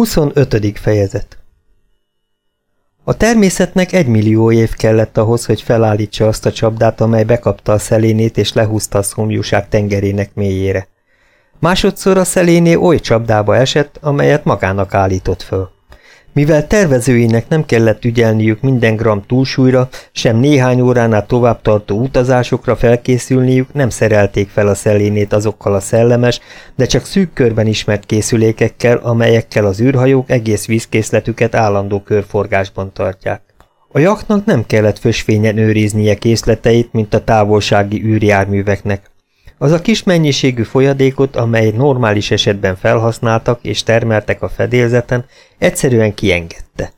25. fejezet A természetnek egy millió év kellett ahhoz, hogy felállítsa azt a csapdát, amely bekapta a szelénét és lehúzta a szomjúság tengerének mélyére. Másodszor a szeléné oly csapdába esett, amelyet magának állított föl. Mivel tervezőinek nem kellett ügyelniük minden gram túlsúlyra, sem néhány óránál tovább tartó utazásokra felkészülniük, nem szerelték fel a szelénét azokkal a szellemes, de csak szűk körben ismert készülékekkel, amelyekkel az űrhajók egész vízkészletüket állandó körforgásban tartják. A jachtnak nem kellett fösvényen őriznie készleteit, mint a távolsági űrjárműveknek. Az a kis mennyiségű folyadékot, amely normális esetben felhasználtak és termeltek a fedélzeten, egyszerűen kiengedte.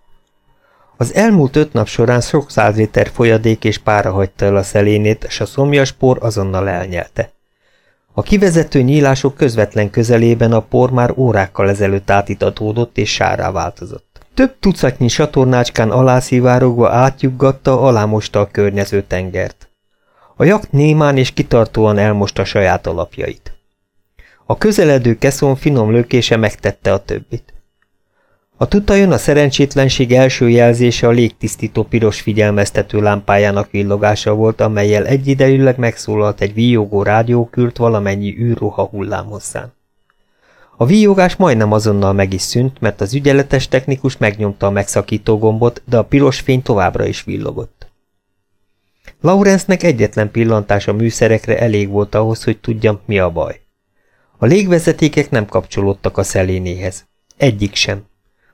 Az elmúlt öt nap során sok száz liter folyadék és pára hagyta el a szelénét, és a szomjas por azonnal elnyelte. A kivezető nyílások közvetlen közelében a por már órákkal ezelőtt átitatódott és sárá változott. Több tucatnyi satornácskán alászivárogva átjuggatta, alámosta a környező tengert. A jakt némán és kitartóan elmosta saját alapjait. A közeledő keszon finom lökése megtette a többit. A tutajon a szerencsétlenség első jelzése a légtisztító piros figyelmeztető lámpájának villogása volt, amelyel egyidejűleg megszólalt egy víjogó rádiókürt valamennyi űrruha hullámhosszán. A víjogás majdnem azonnal meg is szűnt, mert az ügyeletes technikus megnyomta a megszakító gombot, de a piros fény továbbra is villogott. Laurensnek egyetlen pillantás a műszerekre elég volt ahhoz, hogy tudjam, mi a baj. A légvezetékek nem kapcsolódtak a szelénéhez. Egyik sem.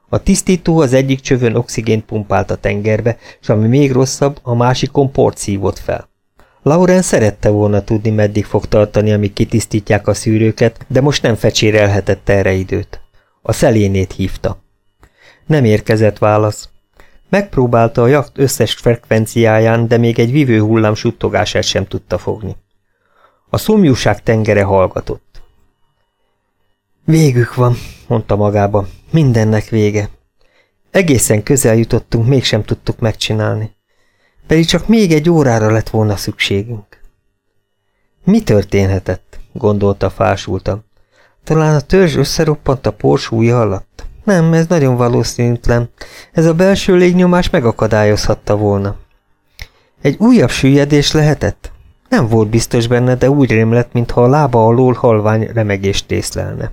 A tisztító az egyik csövön oxigént pumpált a tengerbe, és ami még rosszabb, a másikon port szívott fel. Lauren szerette volna tudni, meddig fog tartani, amíg kitisztítják a szűrőket, de most nem fecsérelhetett erre időt. A szelénét hívta. Nem érkezett válasz. Megpróbálta a jakt összes frekvenciáján, de még egy vívő hullám suttogását sem tudta fogni. A szomjúság tengere hallgatott. Végük van, mondta magába. Mindennek vége. Egészen közel jutottunk, mégsem tudtuk megcsinálni. Pedig csak még egy órára lett volna szükségünk. Mi történhetett? gondolta fásultam. Talán a törzs összeroppant a porsúlya alatt? Nem, ez nagyon valószínűtlen. Ez a belső légnyomás megakadályozhatta volna. Egy újabb süllyedés lehetett? Nem volt biztos benne, de úgy rémlett, mintha a lába alól halvány remegést észlelne.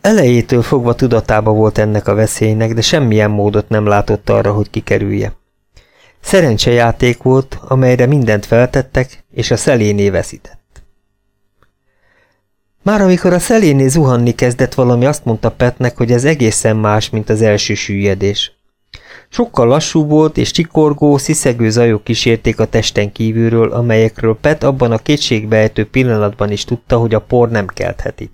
Elejétől fogva tudatába volt ennek a veszélynek, de semmilyen módot nem látott arra, hogy kikerülje. Szerencsejáték volt, amelyre mindent feltettek, és a szeléné veszített. Már amikor a szeléné zuhanni kezdett valami, azt mondta Petnek, hogy ez egészen más, mint az első süllyedés. Sokkal lassú volt, és csikorgó, sziszegő zajok kísérték a testen kívülről, amelyekről Pet abban a kétségbeejtő pillanatban is tudta, hogy a por nem keltheti.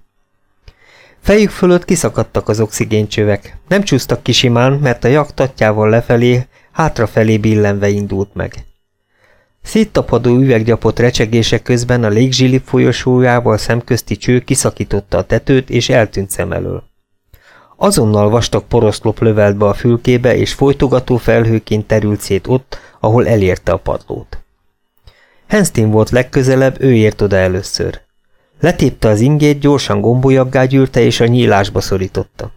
Fejük fölött kiszakadtak az oxigéncsövek. Nem csúsztak ki simán, mert a jaktatjával lefelé, hátrafelé billenve indult meg. Széttapadó üveggyapott recsegése közben a légzsili folyosójával szemközti cső kiszakította a tetőt és eltűnt szem elől. Azonnal vastag poroszlop lövelt be a fülkébe, és folytogató felhőként terült szét ott, ahol elérte a padlót. Henstin volt legközelebb, ő ért oda először. Letépte az ingét, gyorsan gombolyaggá gyűrte, és a nyílásba szorította.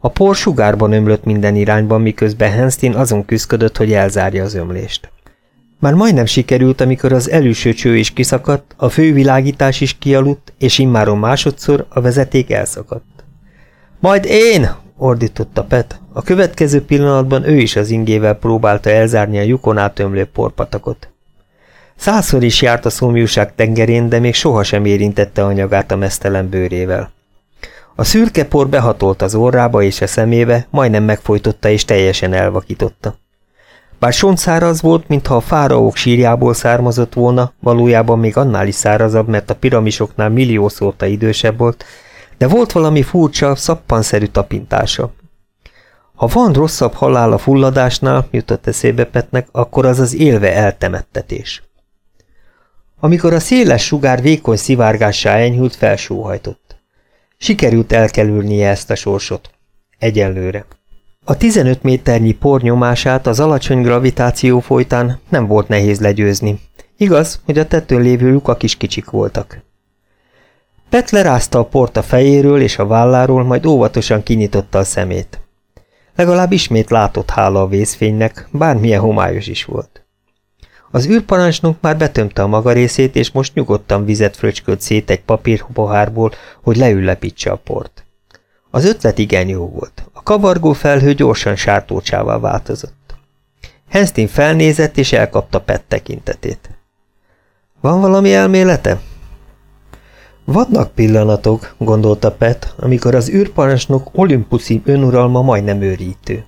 A por sugárban ömlött minden irányban, miközben Henstin azon küzdött, hogy elzárja az ömlést. Már majdnem sikerült, amikor az előső cső is kiszakadt, a fővilágítás is kialudt, és immáron másodszor a vezeték elszakadt. Majd én! ordította Pet. A következő pillanatban ő is az ingével próbálta elzárni a lyukon átömlő porpatakot. Százszor is járt a szomjúság tengerén, de még sohasem érintette anyagát a mesztelen bőrével. A szürke por behatolt az orrába és a szemébe, majdnem megfojtotta és teljesen elvakította. Bár sontszáraz volt, mintha a fáraók sírjából származott volna, valójában még annál is szárazabb, mert a piramisoknál milliószorta idősebb volt, de volt valami furcsa, szappanszerű tapintása. Ha van rosszabb halál a fulladásnál, jutott eszébe Petnek, akkor az az élve eltemettetés. Amikor a széles sugár vékony szivárgássá enyhült, felsóhajtott. Sikerült elkerülnie ezt a sorsot. Egyelőre. A 15 méternyi por nyomását az alacsony gravitáció folytán nem volt nehéz legyőzni. Igaz, hogy a tetőn lévő lukak is kicsik voltak. Pet lerázta a port a fejéről és a válláról, majd óvatosan kinyitotta a szemét. Legalább ismét látott hála a vészfénynek, bármilyen homályos is volt. Az űrparancsnok már betömte a maga részét, és most nyugodtan vizet fröcskölt szét egy papírpohárból, hogy leüllepítse a port. Az ötlet igen jó volt. A kavargó felhő gyorsan sártócsává változott. Henstin felnézett, és elkapta Pet tekintetét. Van valami elmélete? Vannak pillanatok, gondolta Pet, amikor az űrparancsnok olimpuszi önuralma majdnem őrítő.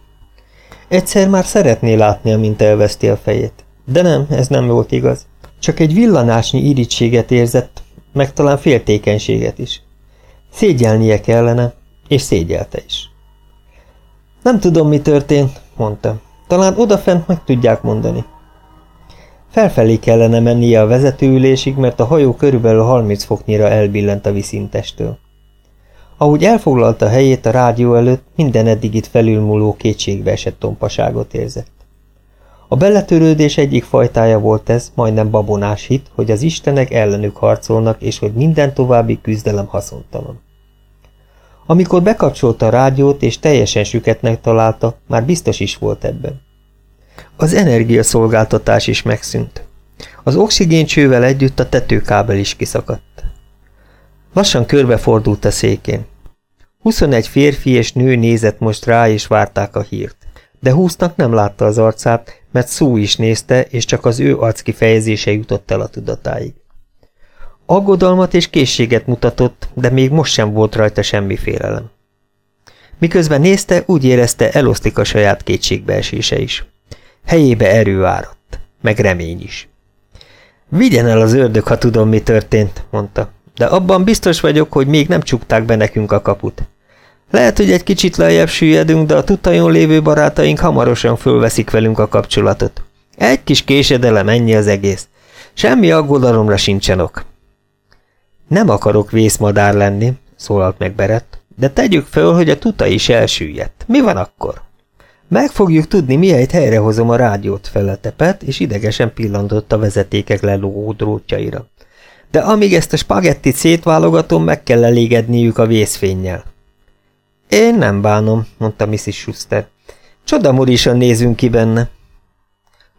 Egyszer már szeretné látni, amint elveszti a fejét. De nem, ez nem volt igaz. Csak egy villanásnyi irítséget érzett, meg talán féltékenységet is. Szégyelnie kellene, és szégyelte is. Nem tudom, mi történt, mondta. Talán odafent meg tudják mondani. Felfelé kellene mennie a vezetőülésig, mert a hajó körülbelül 30 foknyira elbillent a viszintestől. Ahogy elfoglalta helyét a rádió előtt, minden eddig itt felülmúló kétségbe esett tompaságot érzett. A beletörődés egyik fajtája volt ez, majdnem babonás hit, hogy az istenek ellenük harcolnak, és hogy minden további küzdelem haszontalan. Amikor bekapcsolta a rádiót és teljesen süketnek találta, már biztos is volt ebben. Az energiaszolgáltatás is megszűnt. Az oxigéncsővel együtt a tetőkábel is kiszakadt. Lassan körbefordult a székén. 21 férfi és nő nézett most rá, és várták a hírt. De húsznak nem látta az arcát, mert szó is nézte, és csak az ő arckifejezése jutott el a tudatáig. Aggodalmat és készséget mutatott, de még most sem volt rajta semmi félelem. Miközben nézte, úgy érezte, elosztik a saját kétségbeesése is. Helyébe erő áradt, meg remény is. Vigyen el az ördög, ha tudom, mi történt, mondta, de abban biztos vagyok, hogy még nem csukták be nekünk a kaput. Lehet, hogy egy kicsit lejjebb süllyedünk, de a tutajon lévő barátaink hamarosan fölveszik velünk a kapcsolatot. Egy kis késedelem, ennyi az egész. Semmi aggodalomra sincsen ok. Nem akarok vészmadár lenni, szólalt meg Berett, de tegyük föl, hogy a tuta is elsüllyedt. Mi van akkor? Meg fogjuk tudni, mihelyt helyrehozom a rádiót, feletepet, és idegesen pillantott a vezetékek lelógó drótjaira. De amíg ezt a spagettit szétválogatom, meg kell elégedniük a vészfénnyel. Én nem bánom, mondta Mrs. Schuster. Csodamorisan nézünk ki benne.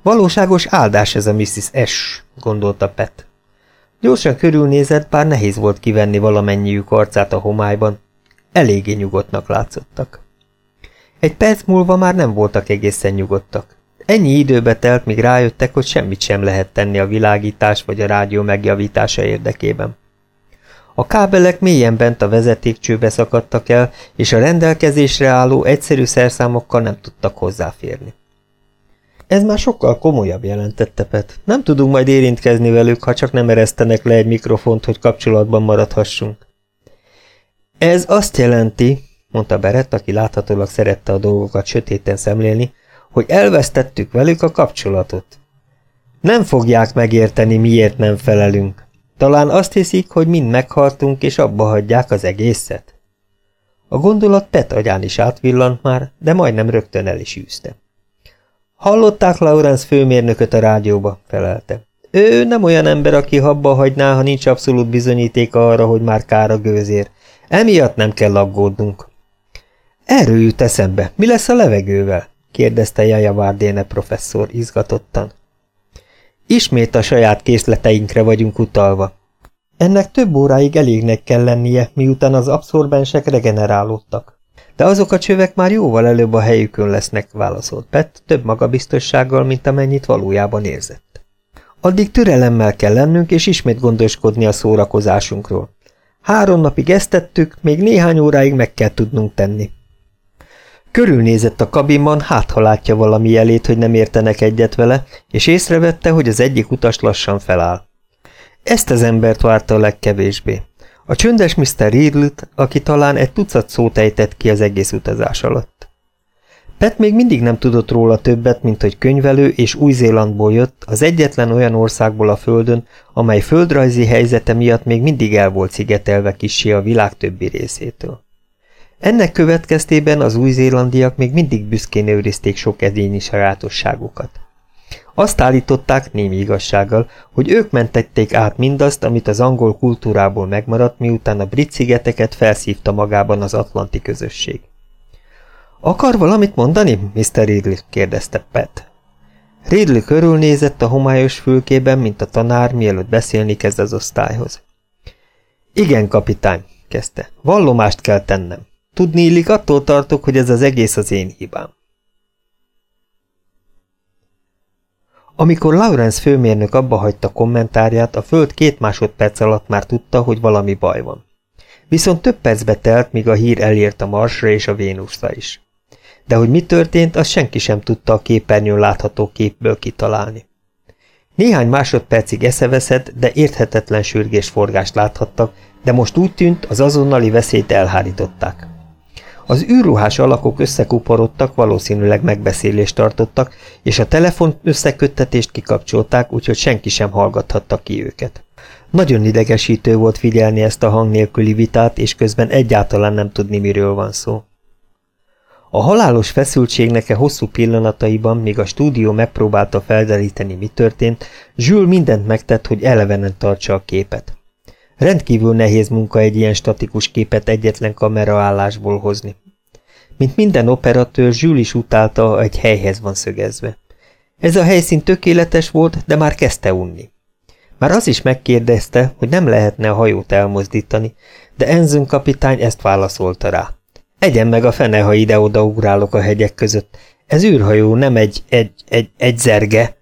Valóságos áldás ez a Mrs. S, gondolta Pet. Gyorsan körülnézett, bár nehéz volt kivenni valamennyiük arcát a homályban. Eléggé nyugodtnak látszottak. Egy perc múlva már nem voltak egészen nyugodtak. Ennyi időbe telt, míg rájöttek, hogy semmit sem lehet tenni a világítás vagy a rádió megjavítása érdekében. A kábelek mélyen bent a vezetékcsőbe szakadtak el, és a rendelkezésre álló egyszerű szerszámokkal nem tudtak hozzáférni. Ez már sokkal komolyabb jelentette Pet. Nem tudunk majd érintkezni velük, ha csak nem eresztenek le egy mikrofont, hogy kapcsolatban maradhassunk. Ez azt jelenti, mondta Berett, aki láthatólag szerette a dolgokat sötéten szemlélni, hogy elvesztettük velük a kapcsolatot. Nem fogják megérteni, miért nem felelünk. Talán azt hiszik, hogy mind meghaltunk, és abba hagyják az egészet. A gondolat Pet agyán is átvillant már, de majdnem rögtön el is űzte. Hallották Laurence főmérnököt a rádióba, felelte. Ő nem olyan ember, aki habba hagyná, ha nincs abszolút bizonyítéka arra, hogy már kár gőzér. Emiatt nem kell aggódnunk. Erről jut eszembe. Mi lesz a levegővel? kérdezte Jaja Várdéne professzor izgatottan. Ismét a saját készleteinkre vagyunk utalva. Ennek több óráig elégnek kell lennie, miután az abszorbensek regenerálódtak. De azok a csövek már jóval előbb a helyükön lesznek, válaszolt Pet, több magabiztossággal, mint amennyit valójában érzett. Addig türelemmel kell lennünk, és ismét gondoskodni a szórakozásunkról. Három napig ezt tettük, még néhány óráig meg kell tudnunk tenni. Körülnézett a kabinban, hát ha látja valami jelét, hogy nem értenek egyet vele, és észrevette, hogy az egyik utas lassan feláll. Ezt az embert várta a legkevésbé. A csöndes Mr. Riddle-t, aki talán egy tucat szót ejtett ki az egész utazás alatt. Pet még mindig nem tudott róla többet, mint hogy könyvelő és Új-Zélandból jött, az egyetlen olyan országból a földön, amely földrajzi helyzete miatt még mindig el volt szigetelve kissé a világ többi részétől. Ennek következtében az új-zélandiak még mindig büszkén őrizték sok edényi sajátosságukat. Azt állították némi igazsággal, hogy ők mentették át mindazt, amit az angol kultúrából megmaradt, miután a brit szigeteket felszívta magában az atlanti közösség. Akar valamit mondani, Mr. Ridley? kérdezte Pat. Ridley körülnézett a homályos fülkében, mint a tanár, mielőtt beszélni kezd az osztályhoz. Igen, kapitány, kezdte. Vallomást kell tennem. Tudni illik, attól tartok, hogy ez az egész az én hibám. Amikor Lawrence főmérnök abba hagyta kommentárját, a föld két másodperc alatt már tudta, hogy valami baj van. Viszont több percbe telt, míg a hír elért a Marsra és a Vénuszra is. De hogy mi történt, azt senki sem tudta a képernyőn látható képből kitalálni. Néhány másodpercig eszeveszett, de érthetetlen sürgésforgást láthattak, de most úgy tűnt, az azonnali veszélyt elhárították. Az űrruhás alakok összekuporodtak, valószínűleg megbeszélést tartottak, és a telefon összeköttetést kikapcsolták, úgyhogy senki sem hallgathatta ki őket. Nagyon idegesítő volt figyelni ezt a hang nélküli vitát, és közben egyáltalán nem tudni, miről van szó. A halálos feszültségnek e hosszú pillanataiban, míg a stúdió megpróbálta felderíteni, mi történt, Zsül mindent megtett, hogy elevenen tartsa a képet. Rendkívül nehéz munka egy ilyen statikus képet egyetlen kameraállásból hozni. Mint minden operatőr, Zsül is utálta, egy helyhez van szögezve. Ez a helyszín tökéletes volt, de már kezdte unni. Már az is megkérdezte, hogy nem lehetne a hajót elmozdítani, de Enzön kapitány ezt válaszolta rá. Egyen meg a fene, ha ide-oda ugrálok a hegyek között. Ez űrhajó, nem egy, egy, egy, egy zerge.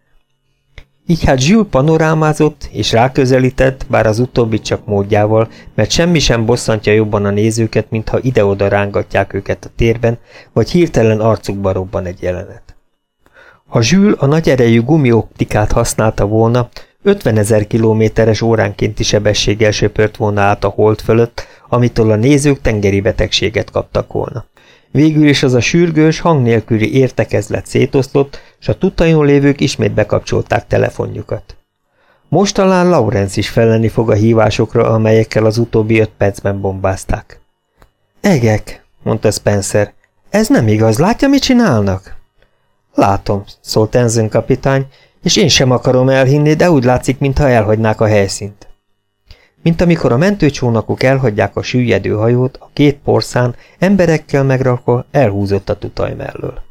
Így hát Zsül panorámázott, és ráközelített, bár az utóbbi csak módjával, mert semmi sem bosszantja jobban a nézőket, mintha ide-oda rángatják őket a térben, vagy hirtelen arcukba robban egy jelenet. Ha Zsül a nagy erejű gumioptikát használta volna, 50 ezer kilométeres óránkénti sebességgel söpört volna át a hold fölött, amitől a nézők tengeri betegséget kaptak volna. Végül is az a sürgős, hang nélküli értekezlet szétoszlott, s a tutajon lévők ismét bekapcsolták telefonjukat. Most talán Lawrence is felelni fog a hívásokra, amelyekkel az utóbbi öt percben bombázták. Egek, mondta Spencer. Ez nem igaz, látja, mit csinálnak? Látom, szólt Enzen kapitány, és én sem akarom elhinni, de úgy látszik, mintha elhagynák a helyszínt. Mint amikor a mentőcsónakok elhagyják a süllyedő hajót, a két porszán emberekkel megrakva elhúzott a tutaj mellől.